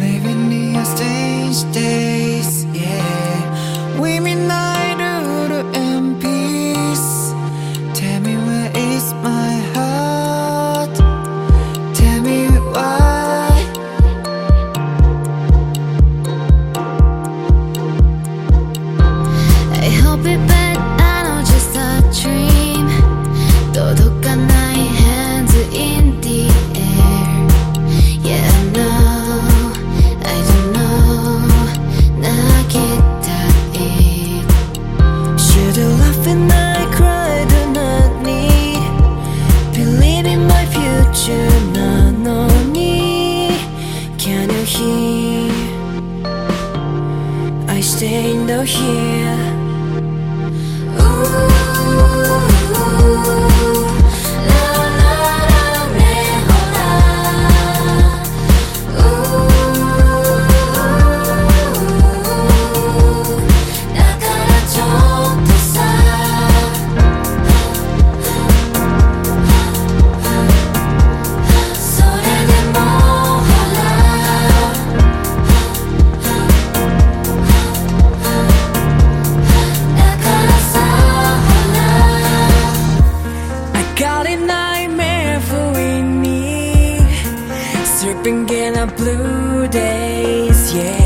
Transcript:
Living in a strange day. here. Ooh. Bringing up blue days, yeah.